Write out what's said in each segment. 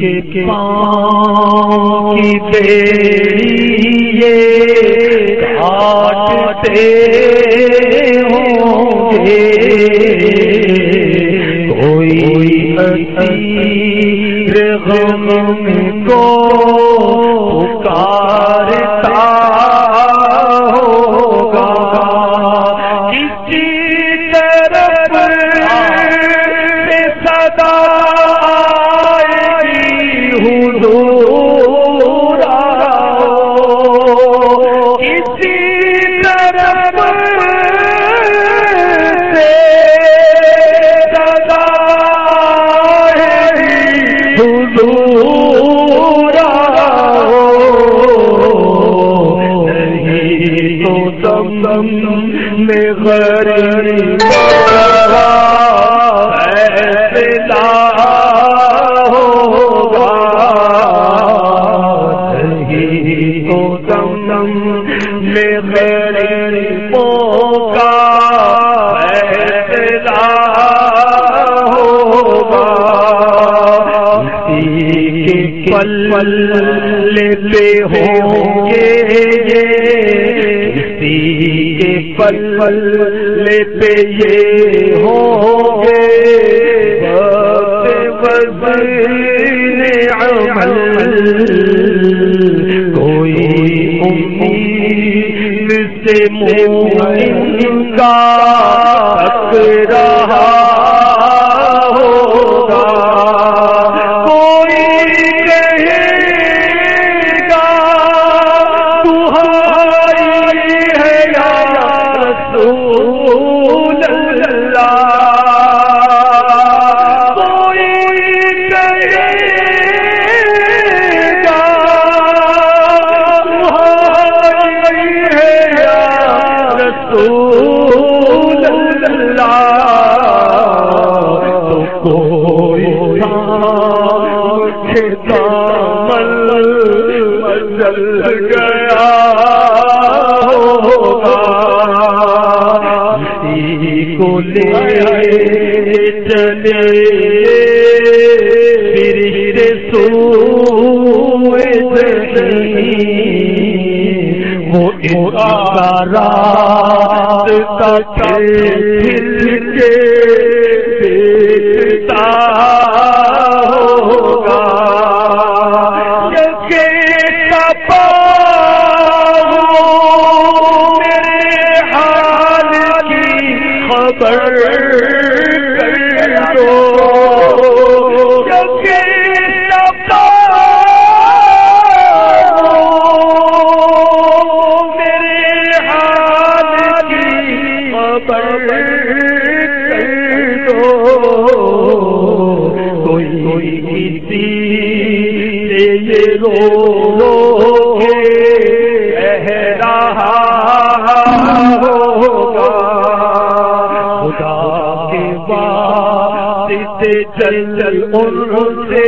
کے پاؤں کی بیڑی کاٹتے ہوں گے۔ کوئی اسیر غم کو حضور پل پل لیتے ہوں گے۔ اسی کے پل پل لیتے یہ ہوں گے۔ عمل کوئی امید سے مومن کا رہا۔ کو لے چلے فرشتے سوئے وہ رات تک پھر کے دیکھتا۔ کی خبر کر دو کوئی کسی یہ رو چل چل ان سے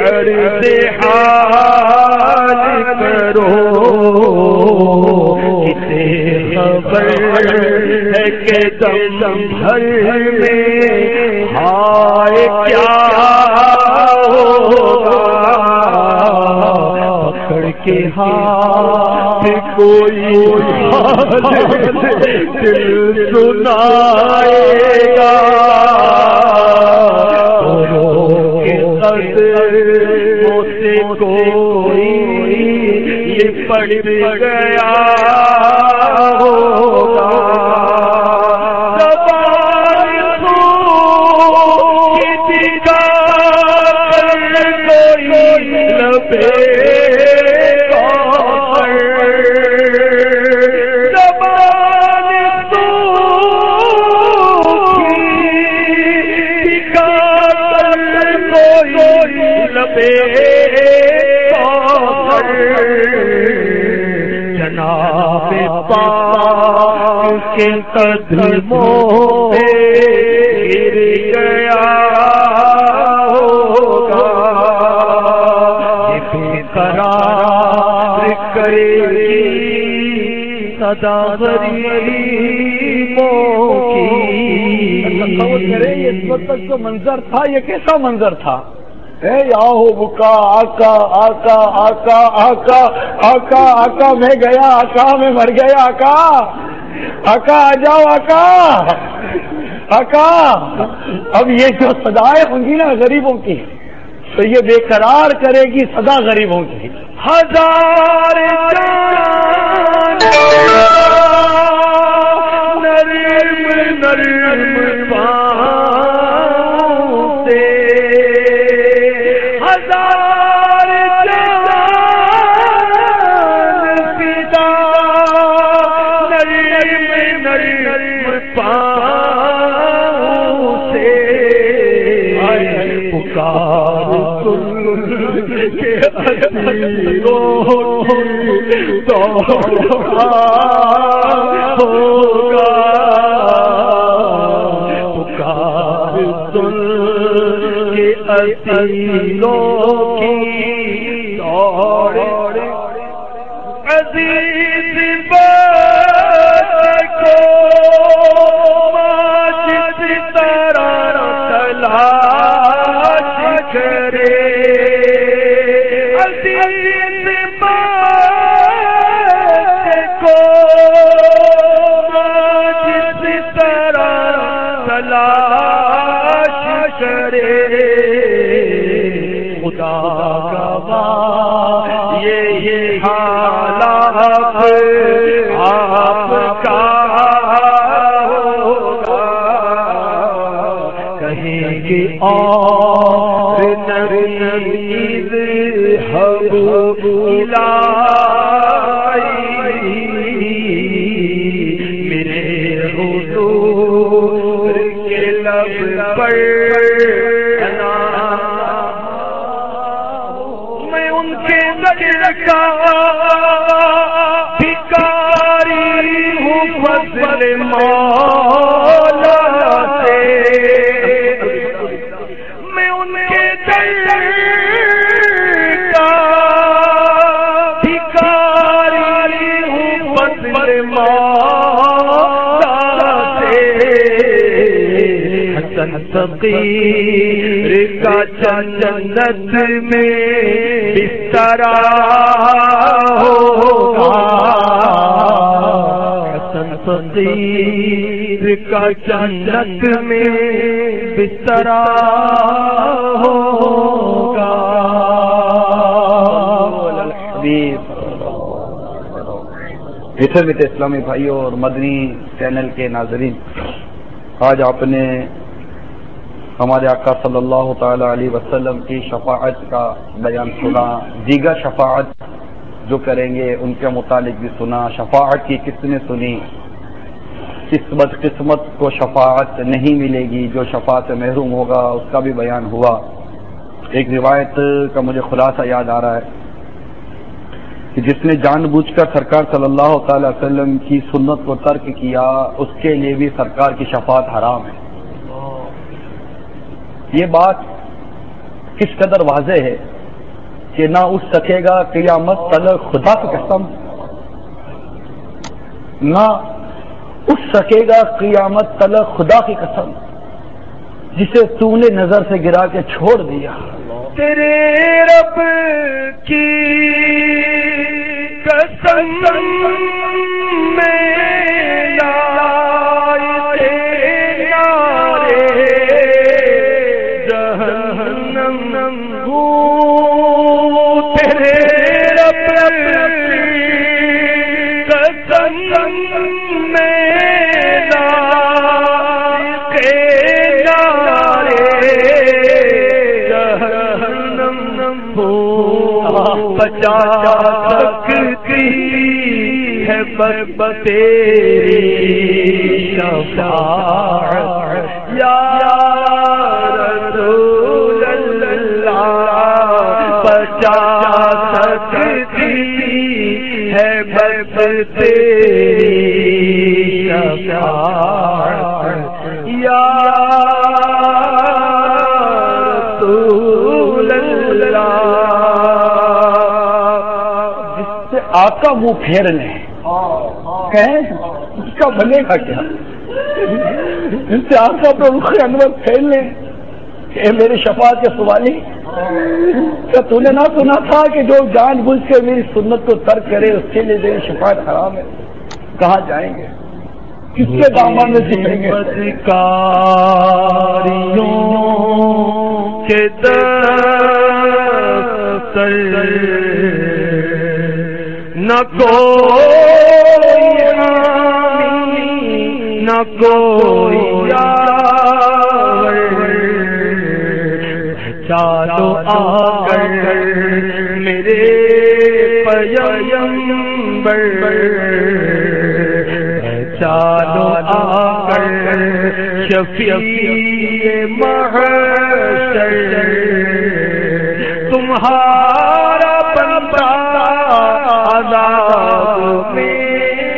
عرض کرو۔ کسے خبر ہے کہ دم دم بھر میں ہائے کیا پکڑ کے ہاتھ کوئی دل سنائے گا۔ رو کے قدموں سے کوئی پڑ گیا ہوگا۔ لبے جناب پاک کے قدموں پہ گر گیا قرار کرے گی۔ صدا غریبوں کی۔ کریں اس وقت جو منظر تھا یہ کیسا منظر تھا؟ بکا آکا آکا آکا آکا آکا آکا میں گیا آکا میں مر گیا آکا آکا آ جاؤ آکا آکا اب یہ جو سدائے ہوں گی نا غریبوں کی تو یہ بے قرار کرے گی سدا غریبوں کی ہزار نرم نرم تو یہ حالات آپ کا ہوگا۔ کہیں کہ اور فقیر کا جنت میں بستر ہوگا فقیر کا جنت میں بستر ہوگا میٹھے میٹھے اسلامی بھائیوں اور مدنی چینل کے ناظرین، آج آپ نے ہمارے آقا صلی اللہ تعالی علیہ وسلم کی شفاعت کا بیان سنا، دیگر شفاعت جو کریں گے، ان کے متعلق بھی سنا۔ شفاعت کی کس نے سنی؟ قسمت قسمت کو شفاعت نہیں ملے گی، جو شفاعت سے محروم ہوگا، اس کا بھی بیان ہوا۔ ایک روایت کا مجھے خلاصہ یاد آ رہا ہے کہ جس نے جان بوجھ کر سرکار صلی اللہ تعالی وسلم کی سنت کو ترک کیا، اس کے لیے بھی سرکار کی شفاعت حرام ہے۔ یہ بات کس قدر واضح ہے کہ نہ اٹھ سکے گا قیامت طلب خدا کی قسم، نہ اٹھ سکے گا قیامت طلب خدا کی قسم، جسے تو نے نظر سے گرا کے چھوڑ دیا۔ تیرے رب کی قسم میں بچا سکتی ہے بس تیری شفاعت۔ یا رسول اللہ، بچا سکتی ہے بس تیری شفاعت۔ آقا منہ پھیر لیں۔ اس کا بنے گا کیا؟ ان سے آقا پر رخ انور پھیر لیں۔ کہ میرے شفاعت کے سوالی، کیا تو نے نہ سنا تھا کہ جو جان بوجھ کے میری سنت کو ترک کرے، اس کے لیے میری شفاعت حرام ہے؟ کہاں جائیں گے؟ کس کے دامن میں سیکھیں گے؟ نہ نہ کوئی چالو آ کر میرے پیمبر چالو آ کر شفیع محشر۔ تمہارا بندہ عذاب میں